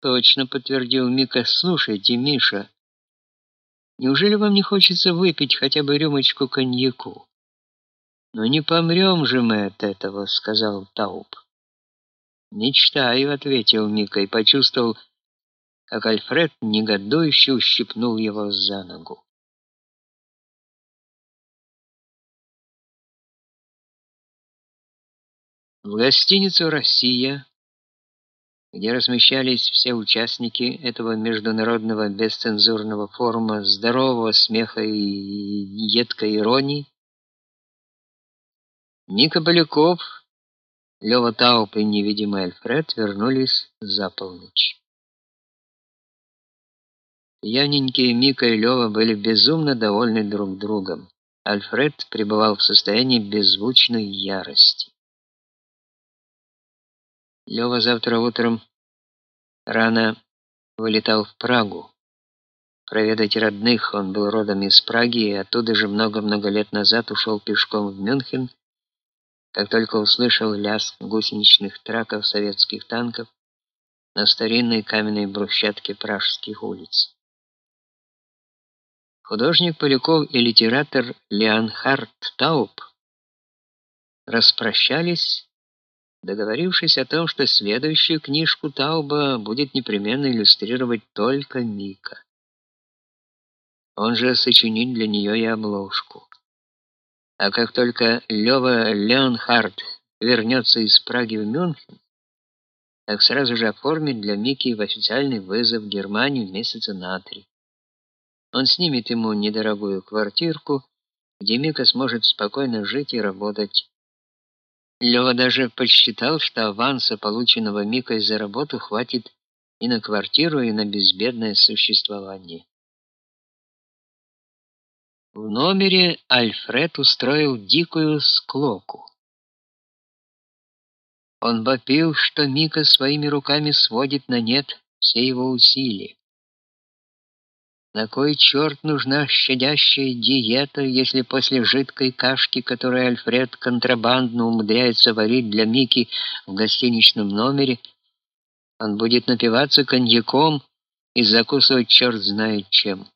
Точно подтвердил Мика. Слушайте, Миша, неужели вам не хочется выпить хотя бы рюмочку коньяку? Но не помрем же мы от этого, сказал Тауб. «Мечтаю», — ответил Мика и почувствовал, как Альфред негодующе ущипнул его за ногу. В гостиницу «Россия», где размещались все участники этого международного бесцензурного форума здорового смеха и едкой иронии, Ника Поляков Лёва Тауп и невидимый Альфред вернулись за полночь. Яненькие Мика и Лёва были безумно довольны друг другом. Альфред пребывал в состоянии беззвучной ярости. Лёва завтра утром рано вылетал в Прагу. Проведать родных, он был родом из Праги и оттуда же много-много лет назад ушел пешком в Мюнхен как только услышал лязг гусеничных траков советских танков на старинной каменной брусчатке пражских улиц. Художник Поляков и литератор Леонхард Тауб распрощались, договорившись о том, что следующую книжку Тауба будет непременно иллюстрировать только Мика. Он же сочинит для нее и обложку. А как только Лёва Леонхард вернется из Праги в Мюнхен, так сразу же оформит для Мики в официальный вызов в Германию месяца на три. Он снимет ему недорогую квартирку, где Мика сможет спокойно жить и работать. Лёва даже подсчитал, что аванса, полученного Микой за работу, хватит и на квартиру, и на безбедное существование. В номере Альфред устроил дикую склоку. Он вопил, что Мика своими руками сводит на нет все его усилия. На кой черт нужна щадящая диета, если после жидкой кашки, которую Альфред контрабандно умудряется варить для Мики в гостиничном номере, он будет напиваться коньяком и закусывать черт знает чем?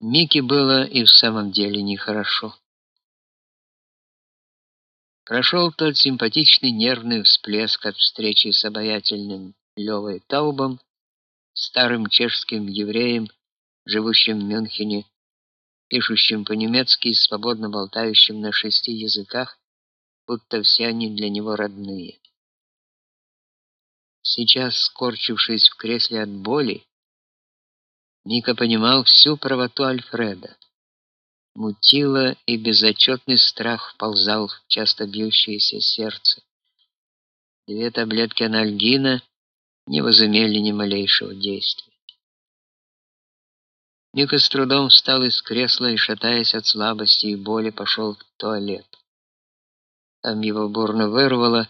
Мике было и в самом деле нехорошо. Прошел тот симпатичный нервный всплеск от встречи с обаятельным Левой Таубом, старым чешским евреем, живущим в Мюнхене, пишущим по-немецки и свободно болтающим на шести языках, будто все они для него родные. Сейчас, скорчившись в кресле от боли, Ника понимал всю правоту Альфреда. Мутило и безотчетный страх вползал в часто бьющееся сердце. Две таблетки анальгина не возымели ни малейшего действия. Ника с трудом встал из кресла и, шатаясь от слабости и боли, пошел в туалет. Там его бурно вырвало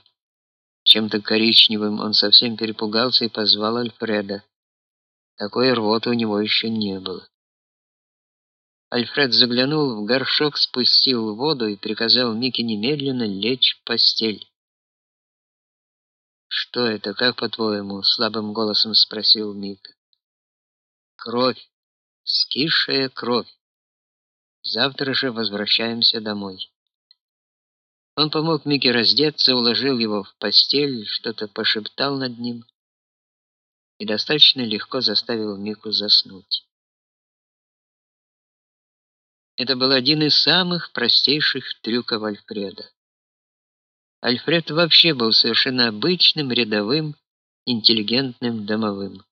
чем-то коричневым, он совсем перепугался и позвал Альфреда. Такой рвоты у него еще не было. Альфред заглянул в горшок, спустил воду и приказал Мике немедленно лечь в постель. Что это, как по-твоему, слабым голосом спросил Мика. Кровь, скисшая кровь. Завтра же возвращаемся домой. Он помог Мике раздеться, уложил его в постель, что-то пошептал над ним и достаточно легко заставил Мику заснуть. Это был один из самых простейших трюков Альфреда. Альфред вообще был совершенно обычным, рядовым, интеллигентным домовым.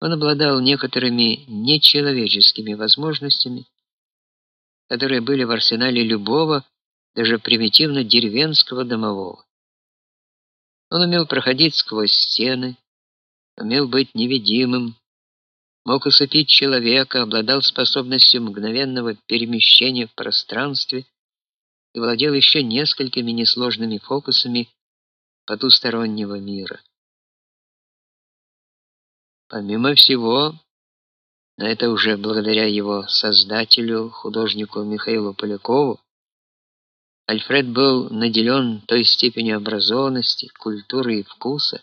Он обладал некоторыми нечеловеческими возможностями, которые были в арсенале любого, даже примитивно деревенского домового. Он умел проходить сквозь стены, умел быть невидимым, мог усыпить человека, обладал способностью мгновенного перемещения в пространстве и владел еще несколькими несложными фокусами потустороннего мира. Помимо всего, но это уже благодаря его создателю, художнику Михаилу Полякову, Альфред был наделен той степенью образованности, культуры и вкуса,